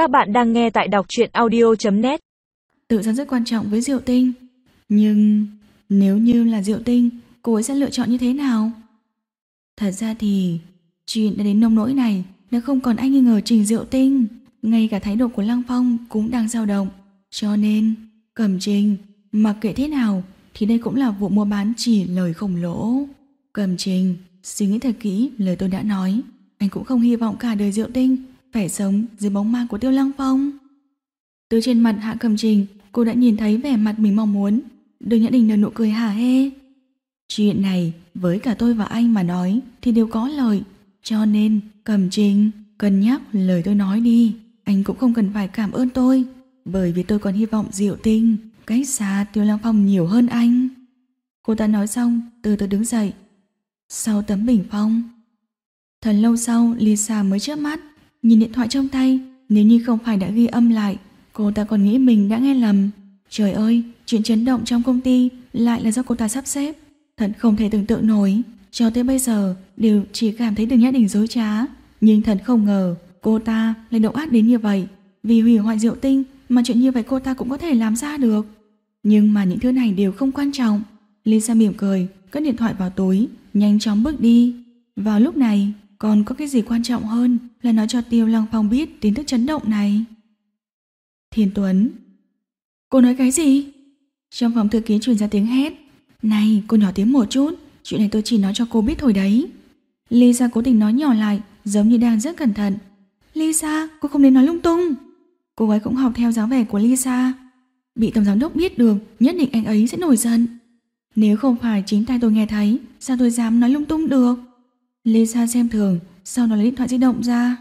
Các bạn đang nghe tại đọc truyện audio.net Tự do rất quan trọng với Diệu Tinh. Nhưng nếu như là Diệu Tinh, Cô ấy sẽ lựa chọn như thế nào? Thật ra thì, Chuyện đã đến nông nỗi này Đã không còn ai nghi ngờ Trình Diệu Tinh. Ngay cả thái độ của Lăng Phong cũng đang dao động. Cho nên Cẩm Trình, Mặc kệ thế nào, Thì đây cũng là vụ mua bán chỉ lời khổng lỗ Cẩm Trình, Suy nghĩ thật kỹ, lời tôi đã nói. Anh cũng không hy vọng cả đời Diệu Tinh phải sống dưới bóng ma của Tiêu Lăng Phong. Từ trên mặt Hạ cầm Trình, Cô đã nhìn thấy vẻ mặt mình mong muốn Đường Nhã Đình nở nụ cười hả hê. Chuyện này với cả tôi và anh mà nói Thì đều có lợi, Cho nên cầm Trình, Cân nhắc lời tôi nói đi. Anh cũng không cần phải cảm ơn tôi, Bởi vì tôi còn hy vọng Diệu Tinh Cách xa Tiêu Lăng Phong nhiều hơn anh. Cô ta nói xong, Từ từ đứng dậy. Sau tấm bình phong thần lâu sau Lisa mới chớp mắt. Nhìn điện thoại trong tay, Nếu như không phải đã ghi âm lại, Cô ta còn nghĩ mình đã nghe lầm. Trời ơi, Chuyện chấn động trong công ty Lại là do cô ta sắp xếp. Thật không thể tưởng tượng nổi. Cho tới bây giờ, đều chỉ cảm thấy đường nhã đình dối trá. Nhưng thật không ngờ, Cô ta lại động ác đến như vậy. Vì hủy hoại diệu tinh Mà chuyện như vậy cô ta cũng có thể làm ra được. Nhưng mà những thứ này đều không quan trọng. Lisa mỉm cười, Cất điện thoại vào túi, Nhanh chóng bước đi. Vào lúc này còn có cái gì quan trọng hơn Là nói cho Tiêu Lăng Phong biết tin tức chấn động này? Thiên Tuấn. Cô nói cái gì? Trong phòng thư ký truyền ra tiếng hét. Này, cô nhỏ tiếng một chút. Chuyện này tôi chỉ nói cho cô biết thôi đấy. Lisa cố tình nói nhỏ lại, Giống như đang rất cẩn thận. Lisa, cô không nên nói lung tung. Cô ấy cũng học theo dáng vẻ của Lisa. Bị tổng giám đốc biết được, Nhất định anh ấy sẽ nổi giận. Nếu không phải chính tay tôi nghe thấy, Sao tôi dám nói lung tung được? Lisa xem thường, Sau đó lấy điện thoại di động ra.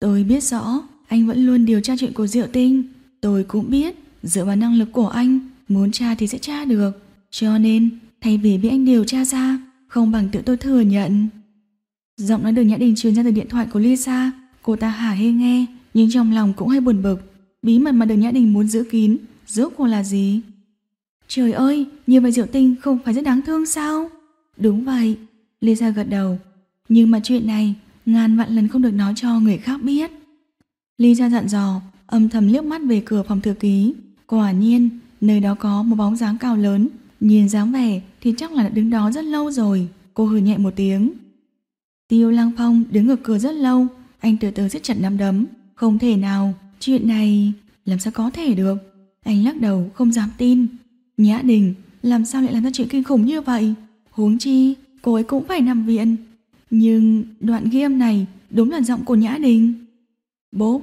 Tôi biết rõ, Anh vẫn luôn điều tra chuyện của Diệu Tinh. Tôi cũng biết, Dựa vào năng lực của anh, Muốn tra thì sẽ tra được. Cho nên, thay vì bị anh điều tra ra, Không bằng tự tôi thừa nhận. Giọng nói đường Nhã Đình truyền ra từ điện thoại của Lisa Cô ta hả hê nghe, Nhưng trong lòng cũng hơi buồn bực. Bí mật mà đường Nhã Đình muốn giữ kín, Rốt cuộc là gì? Trời ơi, như vậy Diệu Tinh không phải rất đáng thương sao? Đúng vậy Lisa gật đầu. Nhưng mà chuyện này, Ngàn vạn lần không được nói cho người khác biết. Lisa dặn dò, Âm thầm liếc mắt về cửa phòng thư ký. Quả nhiên, Nơi đó có một bóng dáng cao lớn. Nhìn dáng vẻ thì chắc là đã đứng đó rất lâu rồi. Cô hừ nhẹ một tiếng. Tiêu Lang Phong đứng ở cửa rất lâu. Anh từ từ siết chặt nắm đấm. Không thể nào, Chuyện này làm sao có thể được? Anh lắc đầu, không dám tin. Nhã Đình, làm sao lại làm ra chuyện kinh khủng như vậy? Huống chi cô ấy cũng phải nằm viện. Nhưng đoạn ghi âm này Đúng là giọng của Nhã Đình. Bốp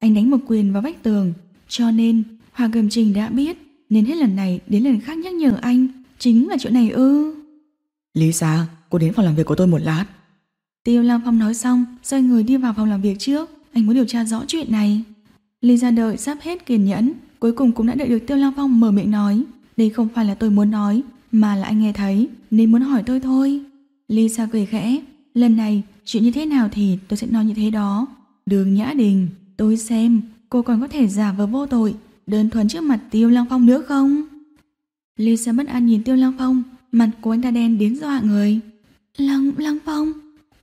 Anh đánh một quyền vào vách tường. Cho nên Hòa Cầm Trình đã biết Nên hết lần này đến lần khác nhắc nhở anh. Chính là chuyện này ư. Lisa, cô đến phòng làm việc của tôi một lát. Tiêu Lam Phong nói xong Xoay người đi vào phòng làm việc trước. Anh muốn điều tra rõ chuyện này. Lisa đợi sắp hết kiên nhẫn Cuối cùng cũng đã đợi được Tiêu Lam Phong mở miệng nói. Đây không phải là tôi muốn nói Mà là anh nghe thấy Nên muốn hỏi tôi thôi. Lisa cười khẽ. Lần này chuyện như thế nào thì tôi sẽ nói như thế đó. Đường Nhã Đình Tôi xem cô còn có thể giả vờ vô tội Đơn thuần trước mặt Tiêu Lăng Phong nữa không? Lisa bất an nhìn Tiêu Lăng Phong Mặt của anh ta đen đến dọa người. Lăng, Lăng Phong?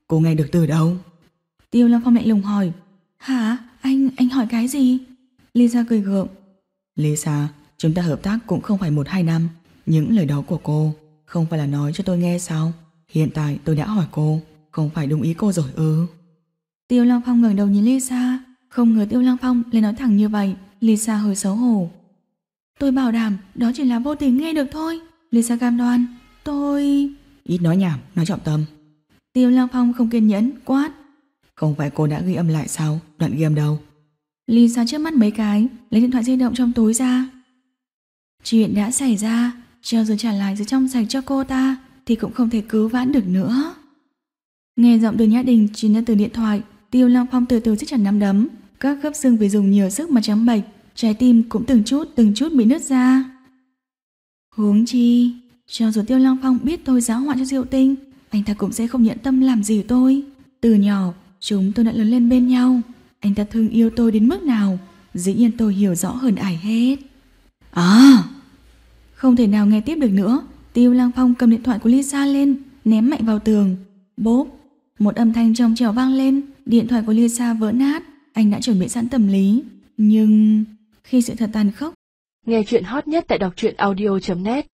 Cô nghe được từ đâu? Tiêu Lăng Phong lạnh lùng hỏi. Hả, anh, anh hỏi cái gì? Lisa cười gượng. Lisa, chúng ta hợp tác cũng không phải một hai năm Những lời đó của cô. Không phải là nói cho tôi nghe sao? Hiện tại tôi đã hỏi cô Không phải đúng ý cô rồi ư? Tiêu Lăng Phong ngẩng đầu nhìn Lisa. Không ngờ Tiêu Lăng Phong lại nói thẳng như vậy. Lisa hơi xấu hổ. Tôi bảo đảm đó chỉ là vô tình nghe được thôi. Lisa cam đoan Tôi... Ít nói nhảm, nói trọng tâm. Tiêu Lăng Phong không kiên nhẫn, quát. Không phải cô đã ghi âm lại sao? Đoạn ghi âm đâu? Lisa trước mắt mấy cái Lấy điện thoại di động trong túi ra. Chuyện đã xảy ra cho dù trả lại dưới trong sạch cho cô ta, Thì cũng không thể cứu vãn được nữa. Nghe giọng đường Nhã Đình truyền ra từ điện thoại, Tiêu Long Phong từ từ siết chặt nắm đấm. Các khớp xương vì dùng nhiều sức mà trắng bạch, Trái tim cũng từng chút từng chút bị nứt ra. Huống chi, Cho dù Tiêu Long Phong biết tôi giáo họa cho Diệu Tinh, Anh ta cũng sẽ không nhận tâm làm gì tôi. Từ nhỏ, Chúng tôi đã lớn lên bên nhau. Anh ta thương yêu tôi đến mức nào, Dĩ nhiên tôi hiểu rõ hơn ai hết. À! Không thể nào nghe tiếp được nữa. Tiêu Lăng Phong cầm điện thoại của Lisa lên, Ném mạnh vào tường. Bốp, Một âm thanh trong trèo vang lên. Điện thoại của Lisa vỡ nát, anh đã chuẩn bị sẵn tâm lý. Nhưng khi sự thật tàn khốc, Nghe chuyện hot nhất tại đọc truyện audio.net